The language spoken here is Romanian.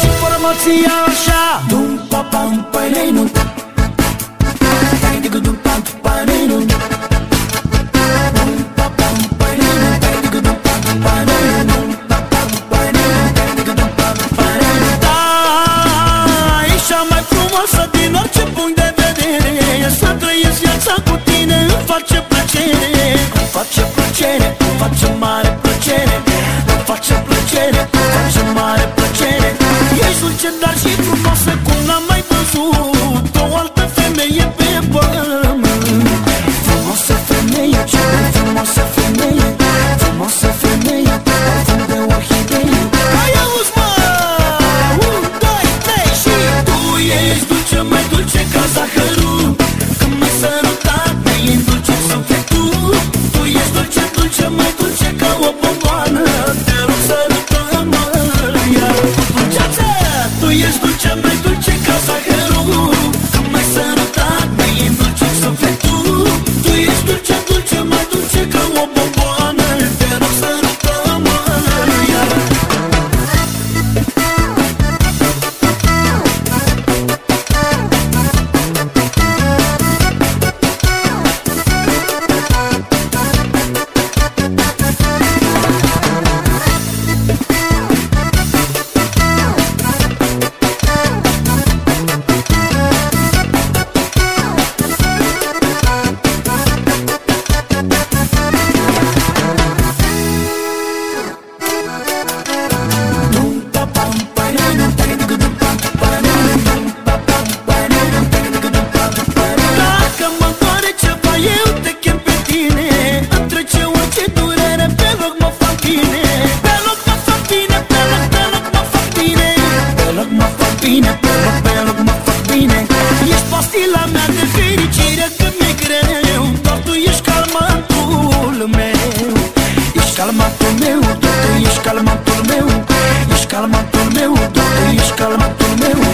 Si por amor si yo ya, dum pa pam, bailé y no te cea mai frumoasă din orice punct de vedere. Să trăiesc viața cu tine îmi face plăcere. Îmi face plăcere, îmi face mare plăcere. Îmi face plăcere, îmi face mare plăcere. Ești dulce, dar și frumoasă cum n-am mai văzut. O altă o bomboană Te rog sărută-mă iar cu dulceață Tu ești dulce, mai dulce pastila mea de fericire când mi-e greu. Doar tu ești calmantul meu. Ești calmantul meu, doar tu ești calmantul meu. Ești calmantul meu, doar tu ești calmantul meu.